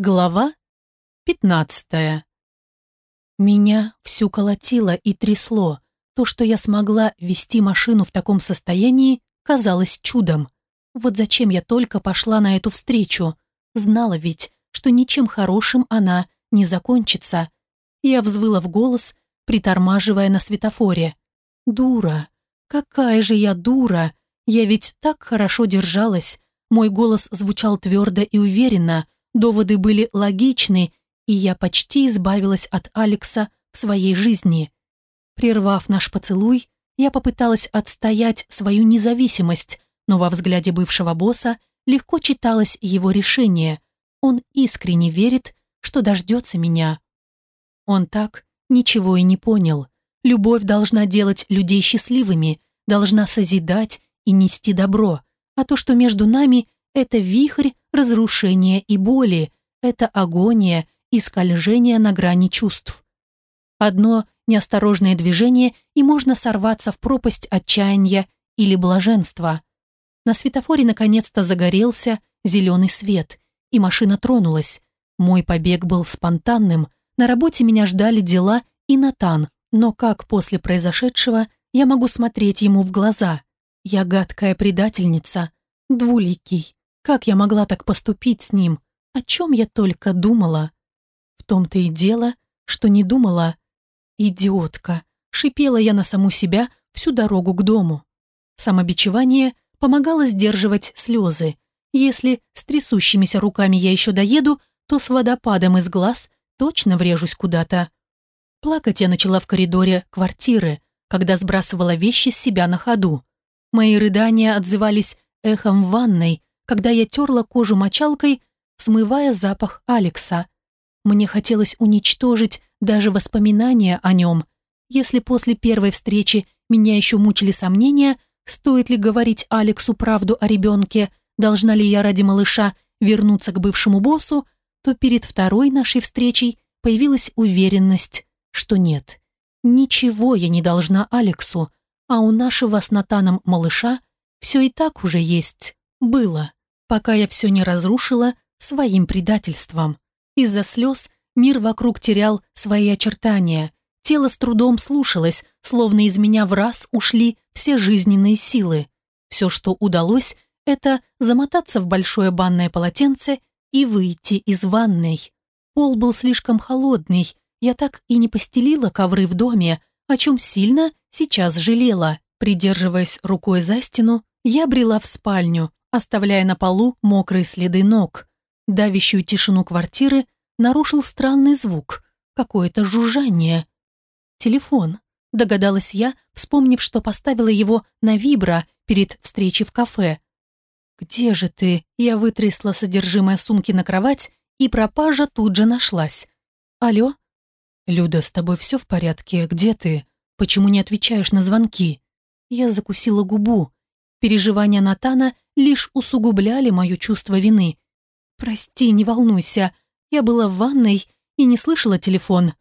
Глава 15. Меня всю колотило и трясло. То, что я смогла вести машину в таком состоянии, казалось чудом. Вот зачем я только пошла на эту встречу. Знала ведь, что ничем хорошим она не закончится. Я взвыла в голос, притормаживая на светофоре. Дура. Какая же я дура. Я ведь так хорошо держалась. Мой голос звучал твердо и уверенно, Доводы были логичны, и я почти избавилась от Алекса в своей жизни. Прервав наш поцелуй, я попыталась отстоять свою независимость, но во взгляде бывшего босса легко читалось его решение. Он искренне верит, что дождется меня. Он так ничего и не понял. Любовь должна делать людей счастливыми, должна созидать и нести добро, а то, что между нами, это вихрь разрушения и боли, это агония и скольжение на грани чувств. Одно неосторожное движение, и можно сорваться в пропасть отчаяния или блаженства. На светофоре наконец-то загорелся зеленый свет, и машина тронулась. Мой побег был спонтанным, на работе меня ждали дела и Натан, но как после произошедшего я могу смотреть ему в глаза? Я гадкая предательница, двуликий, как я могла так поступить с ним? О чем я только думала? В том-то и дело, что не думала. Идиотка. Шипела я на саму себя всю дорогу к дому. Самобичевание помогало сдерживать слезы. Если с трясущимися руками я еще доеду, то с водопадом из глаз точно врежусь куда-то. Плакать я начала в коридоре квартиры, когда сбрасывала вещи с себя на ходу. Мои рыдания отзывались эхом в ванной, когда я терла кожу мочалкой, смывая запах Алекса. Мне хотелось уничтожить даже воспоминания о нем. Если после первой встречи меня еще мучили сомнения, стоит ли говорить Алексу правду о ребенке, должна ли я ради малыша вернуться к бывшему боссу, то перед второй нашей встречей появилась уверенность, что нет. Ничего я не должна Алексу, а у нашего с Натаном малыша все и так уже есть. Было пока я все не разрушила своим предательством. Из-за слез мир вокруг терял свои очертания. Тело с трудом слушалось, словно из меня в раз ушли все жизненные силы. Все, что удалось, это замотаться в большое банное полотенце и выйти из ванной. Пол был слишком холодный, я так и не постелила ковры в доме, о чем сильно сейчас жалела. Придерживаясь рукой за стену, я брела в спальню, оставляя на полу мокрые следы ног. Давящую тишину квартиры нарушил странный звук, какое-то жужжание. «Телефон», — догадалась я, вспомнив, что поставила его на вибро перед встречей в кафе. «Где же ты?» Я вытрясла содержимое сумки на кровать, и пропажа тут же нашлась. «Алло?» «Люда, с тобой все в порядке? Где ты? Почему не отвечаешь на звонки?» Я закусила губу. Переживания Натана лишь усугубляли мое чувство вины. «Прости, не волнуйся, я была в ванной и не слышала телефон».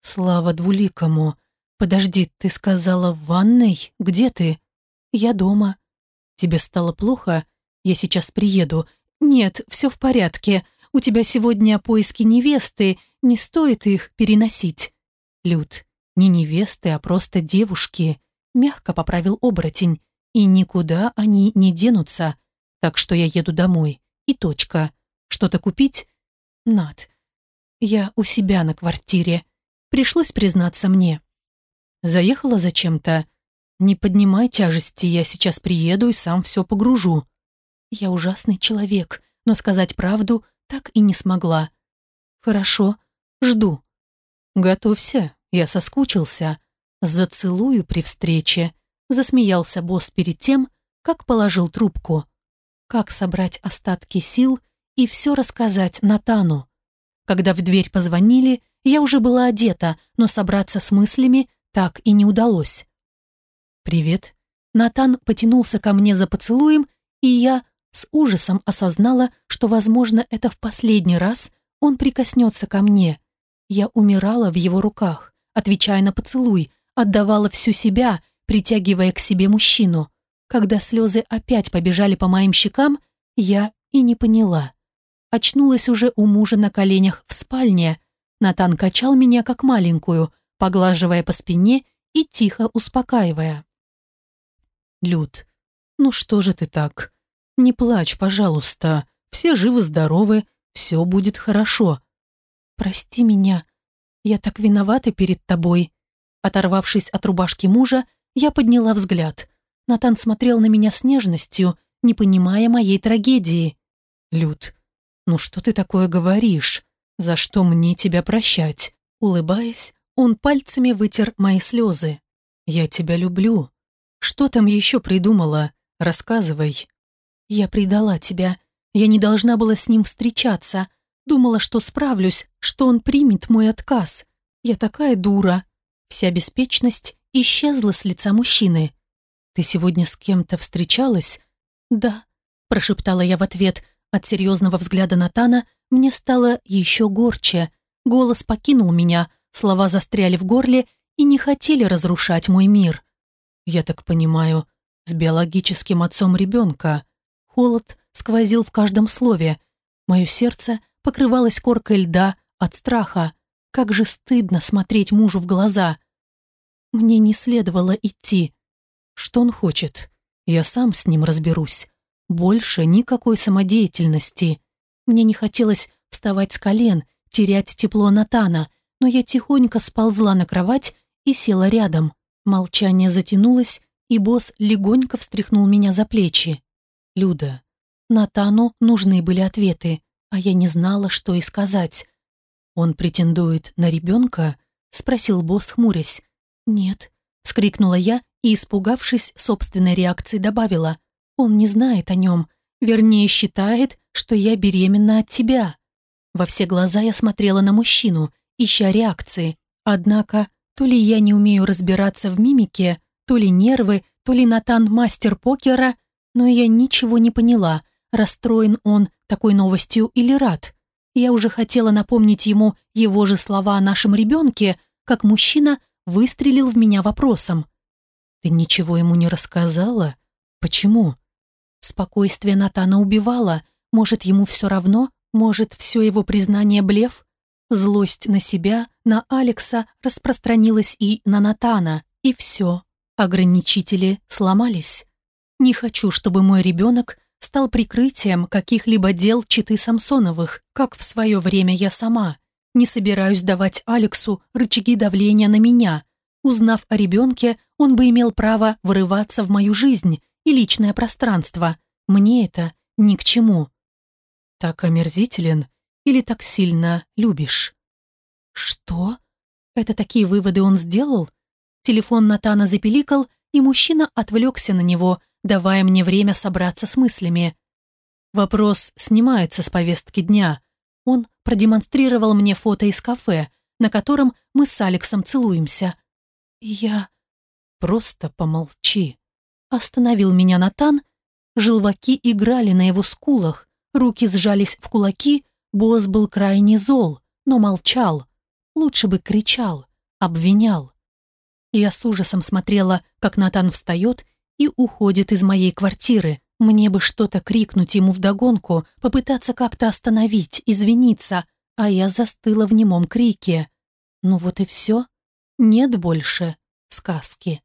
«Слава двуликому. Подожди, ты сказала в ванной? Где ты?» «Я дома». «Тебе стало плохо? Я сейчас приеду». «Нет, все в порядке. У тебя сегодня поиски невесты, не стоит их переносить». «Люд, не невесты, а просто девушки», — мягко поправил оборотень. И никуда они не денутся, так что я еду домой. И точка. Что-то купить? Над. Я у себя на квартире. Пришлось признаться мне. Заехала зачем-то. Не поднимай тяжести, я сейчас приеду и сам все погружу. Я ужасный человек, но сказать правду так и не смогла. Хорошо, жду. Готовься, я соскучился. Зацелую при встрече. Засмеялся босс перед тем, как положил трубку. Как собрать остатки сил и все рассказать Натану? Когда в дверь позвонили, я уже была одета, но собраться с мыслями так и не удалось. «Привет». Натан потянулся ко мне за поцелуем, и я с ужасом осознала, что, возможно, это в последний раз он прикоснется ко мне. Я умирала в его руках, отвечая на поцелуй, отдавала всю себя притягивая к себе мужчину. Когда слезы опять побежали по моим щекам, я и не поняла. очнулась уже у мужа на коленях в спальне. Натан качал меня как маленькую, поглаживая по спине и тихо успокаивая. «Люд, ну что же ты так? Не плачь, пожалуйста. Все живы-здоровы, все будет хорошо. Прости меня, я так виновата перед тобой». Оторвавшись от рубашки мужа, я подняла взгляд. Натан смотрел на меня с нежностью, не понимая моей трагедии. «Люд, ну что ты такое говоришь? За что мне тебя прощать?» Улыбаясь, он пальцами вытер мои слезы. «Я тебя люблю. Что там еще придумала? Рассказывай». «Я предала тебя. Я не должна была с ним встречаться. Думала, что справлюсь, что он примет мой отказ. Я такая дура». Вся беспечность исчезла с лица мужчины. «Ты сегодня с кем-то встречалась?» «Да», – прошептала я в ответ. От серьезного взгляда Натана мне стало еще горче. Голос покинул меня, слова застряли в горле и не хотели разрушать мой мир. «Я так понимаю, с биологическим отцом ребенка». Холод сквозил в каждом слове. Мое сердце покрывалось коркой льда от страха. Как же стыдно смотреть мужу в глаза. Мне не следовало идти. Что он хочет? Я сам с ним разберусь. Больше никакой самодеятельности. Мне не хотелось вставать с колен, терять тепло Натана, но я тихонько сползла на кровать и села рядом. Молчание затянулось, и босс легонько встряхнул меня за плечи. «Люда, Натану нужны были ответы, а я не знала, что и сказать. «Он претендует на ребенка?» — спросил босс, хмурясь. «Нет», — скрикнула я и, испугавшись собственной реакции, добавила. «Он не знает о нем. Вернее, считает, что я беременна от тебя». Во все глаза я смотрела на мужчину, ища реакции. Однако, то ли я не умею разбираться в мимике, то ли нервы, то ли Натан мастер покера, но я ничего не поняла, расстроен он такой новостью или рад. Я уже хотела напомнить ему его же слова о нашем ребенке, как мужчина выстрелил в меня вопросом. «Ты ничего ему не рассказала? Почему?» Спокойствие Натана убивало. Может, ему все равно? Может, все его признание блеф? Злость на себя, на Алекса распространилась и на Натана. И все. Ограничители сломались. Не хочу, чтобы мой ребенок стал прикрытием каких-либо дел читы Самсоновых, как в свое время я сама. Не собираюсь давать Алексу рычаги давления на меня. Узнав о ребенке, он бы имел право врываться в мою жизнь и личное пространство. Мне это ни к чему. Так омерзителен или так сильно любишь? Что? Это такие выводы он сделал? Телефон Натана запеликал, и мужчина отвлекся на него, давая мне время собраться с мыслями. Вопрос снимается с повестки дня. Он продемонстрировал мне фото из кафе, на котором мы с Алексом целуемся. Я... Просто помолчи. Остановил меня Натан. Желваки играли на его скулах, руки сжались в кулаки, босс был крайне зол, но молчал. Лучше бы кричал, обвинял. Я с ужасом смотрела, как Натан встает и уходит из моей квартиры. Мне бы что-то крикнуть ему вдогонку, попытаться как-то остановить, извиниться, а я застыла в немом крике. Ну вот и все. Нет больше сказки.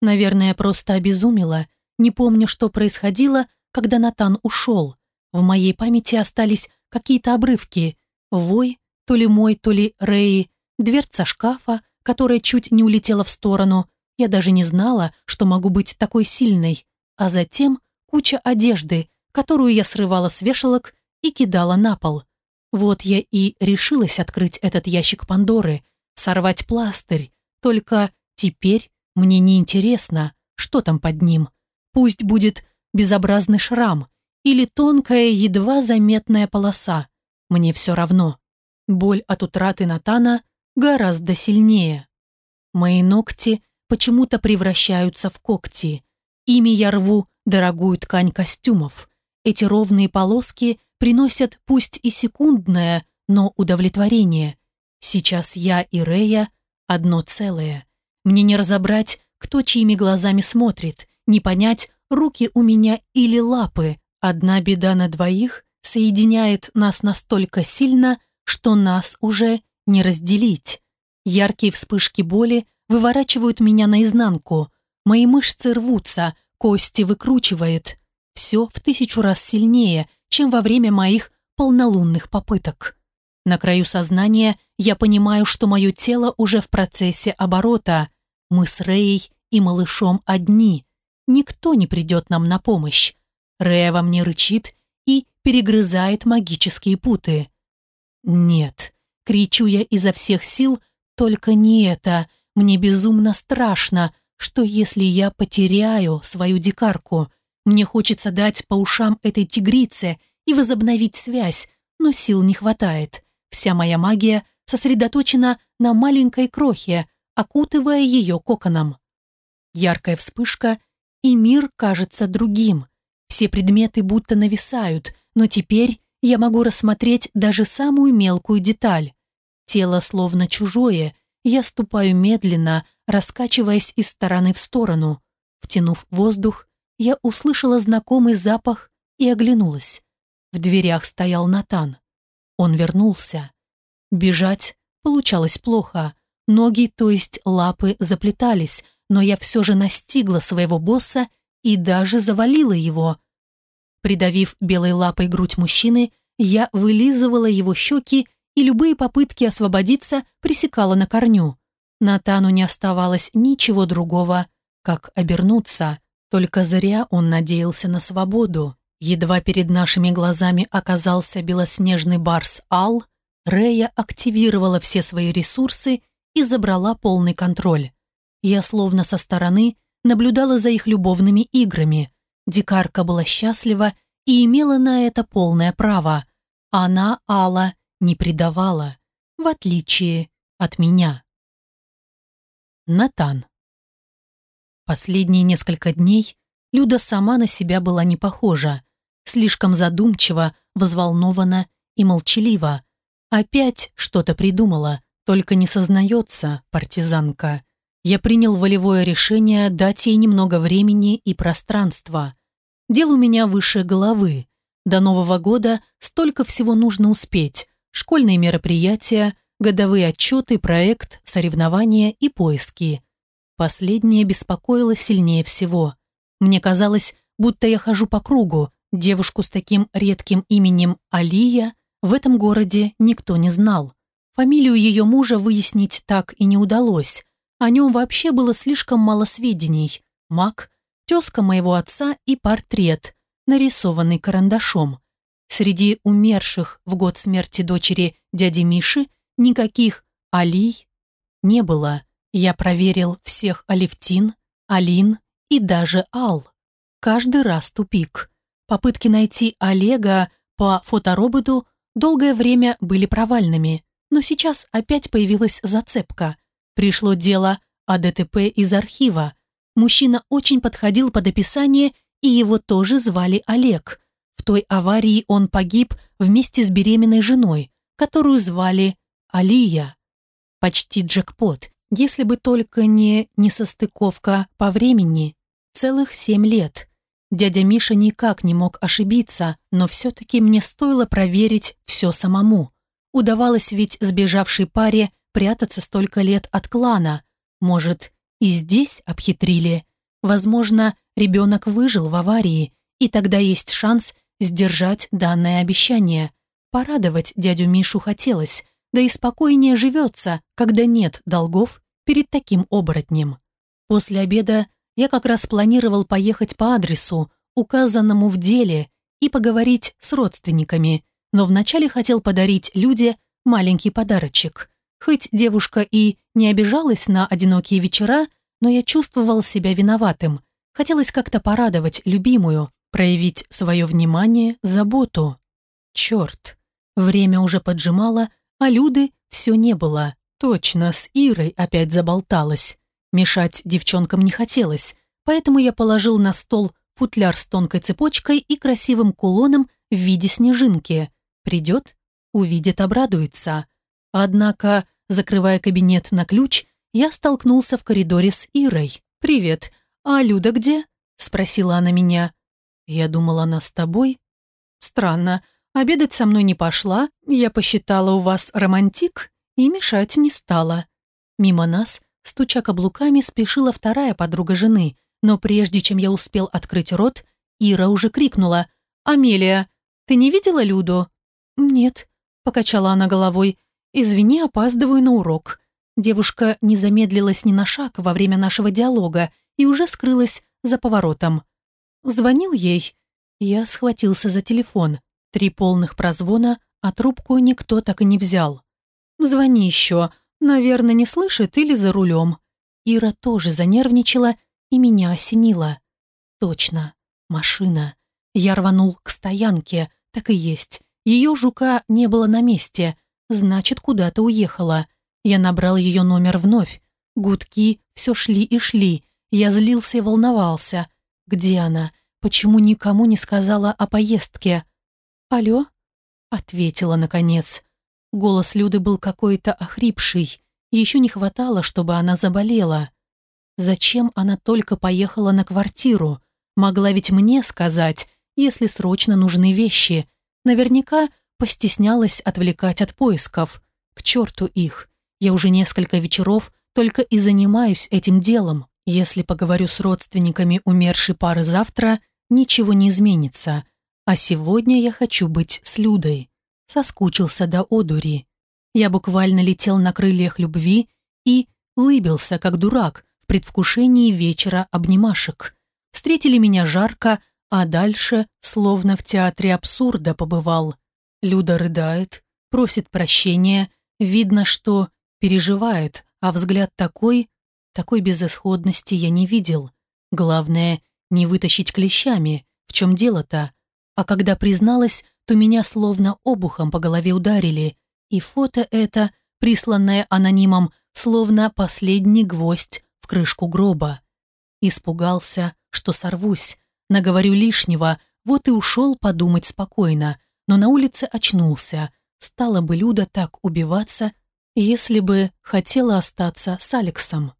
Наверное, просто обезумела, не помню, что происходило, когда Натан ушел. В моей памяти остались какие-то обрывки. Вой, то ли мой, то ли Рэй, дверца шкафа, которая чуть не улетела в сторону, я даже не знала, что могу быть такой сильной. А затем куча одежды, которую я срывала с вешалок и кидала на пол. Вот я и решилась открыть этот ящик Пандоры, сорвать пластырь. Только теперь мне не интересно, что там под ним. Пусть будет безобразный шрам или тонкая, едва заметная полоса. Мне все равно. Боль от утраты Натана гораздо сильнее. Мои ногти почему-то превращаются в когти. Ими я рву дорогую ткань костюмов. Эти ровные полоски приносят пусть и секундное, но удовлетворение. Сейчас я и Рея одно целое. Мне не разобрать, кто чьими глазами смотрит, не понять, руки у меня или лапы. Одна беда на двоих соединяет нас настолько сильно, что нас уже не разделить. Яркие вспышки боли выворачивают меня наизнанку. Мои мышцы рвутся, кости выкручивает. Все в тысячу раз сильнее, чем во время моих полнолунных попыток. На краю сознания я понимаю, что мое тело уже в процессе оборота. Мы с Реей и малышом одни. Никто не придет нам на помощь. Рея во мне рычит и перегрызает магические путы. «Нет», — кричу я изо всех сил, «только не это. Мне безумно страшно, что если я потеряю свою дикарку? Мне хочется дать по ушам этой тигрице и возобновить связь, но сил не хватает. Вся моя магия сосредоточена на маленькой крохе, окутывая ее коконом. Яркая вспышка, и мир кажется другим. Все предметы будто нависают, но теперь я могу рассмотреть даже самую мелкую деталь. Тело словно чужое, я ступаю медленно, раскачиваясь из стороны в сторону. Втянув воздух, я услышала знакомый запах и оглянулась. В дверях стоял Натан. Он вернулся. Бежать получалось плохо. Ноги, то есть лапы, заплетались, но я все же настигла своего босса и даже завалила его. Придавив белой лапой грудь мужчины, я вылизывала его щеки и любые попытки освободиться пресекала на корню. Натану не оставалось ничего другого, как обернуться. Только зря он надеялся на свободу. Едва перед нашими глазами оказался белоснежный барс Ал, Рея активировала все свои ресурсы и забрала полный контроль. Я словно со стороны наблюдала за их любовными играми. Дикарка была счастлива и имела на это полное право. Она Алла не предавала, в отличие от меня. Натан. Последние несколько дней Люда сама на себя была не похожа. Слишком задумчиво, взволнована и молчалива. Опять что-то придумала, только не сознается партизанка. Я принял волевое решение дать ей немного времени и пространства. Дел у меня выше головы. До Нового года столько всего нужно успеть. Школьные мероприятия, годовые отчеты, проект, соревнования и поиски. Последнее беспокоило сильнее всего. Мне казалось, будто я хожу по кругу, Девушку с таким редким именем Алия в этом городе никто не знал. Фамилию ее мужа выяснить так и не удалось. О нем вообще было слишком мало сведений. Мак, тезка моего отца и портрет, нарисованный карандашом. Среди умерших в год смерти дочери дяди Миши никаких Алий не было. Я проверил всех Алевтин, Алин и даже Ал. Каждый раз тупик. Попытки найти Олега по фотороботу долгое время были провальными, но сейчас опять появилась зацепка. Пришло дело о ДТП из архива. Мужчина очень подходил под описание, и его тоже звали Олег. В той аварии он погиб вместе с беременной женой, которую звали Алия. Почти джекпот, если бы только не несостыковка по времени. Целых семь лет. Дядя Миша никак не мог ошибиться, но все-таки мне стоило проверить все самому. Удавалось ведь сбежавшей паре прятаться столько лет от клана. Может, и здесь обхитрили. Возможно, ребенок выжил в аварии, и тогда есть шанс сдержать данное обещание. Порадовать дядю Мишу хотелось, да и спокойнее живется, когда нет долгов перед таким оборотнем. После обеда я как раз планировал поехать по адресу, указанному в деле, и поговорить с родственниками, но вначале хотел подарить Люде маленький подарочек. Хоть девушка и не обижалась на одинокие вечера, но я чувствовал себя виноватым. Хотелось как-то порадовать любимую, проявить свое внимание, заботу. Черт, время уже поджимало, а Люды все не было. Точно, с Ирой опять заболталась. Мешать девчонкам не хотелось, поэтому я положил на стол футляр с тонкой цепочкой и красивым кулоном в виде снежинки. Придет, увидит, обрадуется. Однако, закрывая кабинет на ключ, я столкнулся в коридоре с Ирой. «Привет, а Люда где?» – спросила она меня. «Я думала, она с тобой». «Странно, Обедать со мной не пошла, я посчитала у вас романтик и мешать не стала. Мимо нас, стуча каблуками, спешила вторая подруга жены, но прежде чем я успел открыть рот, Ира уже крикнула «Амелия, ты не видела Люду?» «Нет», — покачала она головой. «Извини, опаздываю на урок». Девушка не замедлилась ни на шаг во время нашего диалога и уже скрылась за поворотом. Звонил ей. Я схватился за телефон. Три полных прозвона, а трубку никто так и не взял. «Звони еще. Наверное, не слышит или за рулем». Ира тоже занервничала и меня осенила. «Точно. Машина». Я рванул к стоянке, так и есть. Ее жука не было на месте, значит, куда-то уехала. Я набрал ее номер вновь. Гудки все шли и шли. Я злился и волновался. Где она? Почему никому не сказала о поездке? «Алло?» — ответила наконец. Голос Люды был какой-то охрипший. Еще не хватало, чтобы она заболела. Зачем она только поехала на квартиру? Могла ведь мне сказать, если срочно нужны вещи. Наверняка постеснялась отвлекать от поисков. К черту их. Я уже несколько вечеров только и занимаюсь этим делом. Если поговорю с родственниками умершей пары завтра, ничего не изменится. А сегодня я хочу быть с Людой. Соскучился до одури. Я буквально летел на крыльях любви и лыбился, как дурак, в предвкушении вечера обнимашек. Встретили меня жарко, а дальше, словно в театре абсурда побывал. Люда рыдает, просит прощения, видно, что переживает, а взгляд такой, такой безысходности я не видел. Главное, не вытащить клещами, в чем дело-то. А когда призналась, то меня словно обухом по голове ударили, и фото это, присланное анонимом, словно последний гвоздь в крышку гроба. Испугался, что сорвусь, наговорю лишнего, вот и ушел подумать спокойно, но на улице очнулся. Стала бы Люда так убиваться, если бы хотела остаться с Алексом.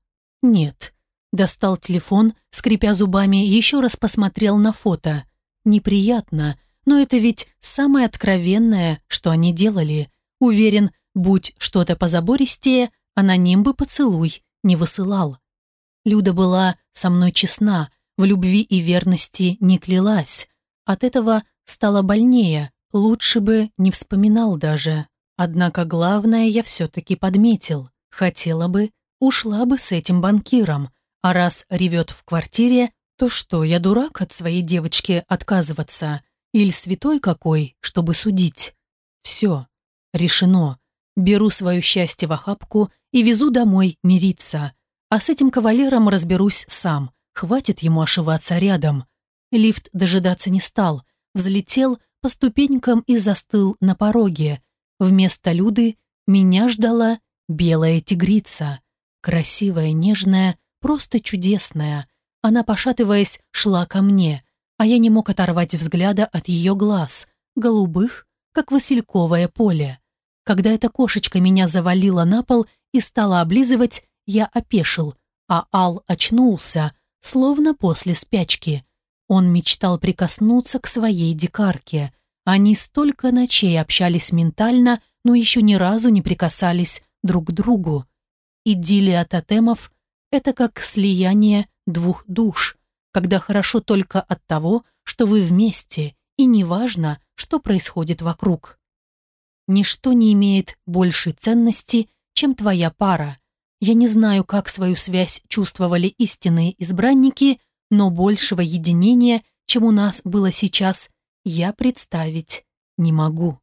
Нет. Достал телефон, скрипя зубами, еще раз посмотрел на фото. Неприятно, но это ведь самое откровенное, что они делали. Уверен, будь что-то позабористее, аноним бы поцелуй не высылал. Люда была со мной честна, в любви и верности не клялась. От этого стало больнее, лучше бы не вспоминал даже. Однако главное я все-таки подметил. Хотела бы, ушла бы с этим банкиром. А раз ревет в квартире, то что, я дурак от своей девочки отказываться? Или святой какой, чтобы судить? Все, решено. Беру свое счастье в охапку и везу домой мириться. А с этим кавалером разберусь сам. Хватит ему ошиваться рядом. Лифт дожидаться не стал. Взлетел по ступенькам и застыл на пороге. Вместо Люды меня ждала белая тигрица. Красивая, нежная, просто чудесная. Она, пошатываясь, шла ко мне а я не мог оторвать взгляда от ее глаз, голубых, как васильковое поле. Когда эта кошечка меня завалила на пол и стала облизывать, я опешил, а Ал очнулся, словно после спячки. Он мечтал прикоснуться к своей дикарке. Они столько ночей общались ментально, но еще ни разу не прикасались друг к другу. Идиллия тотемов — это как слияние двух душ, когда хорошо только от того, что вы вместе, и неважно, что происходит вокруг. Ничто не имеет большей ценности, чем твоя пара. Я не знаю, как свою связь чувствовали истинные избранники, но большего единения, чем у нас было сейчас, я представить не могу.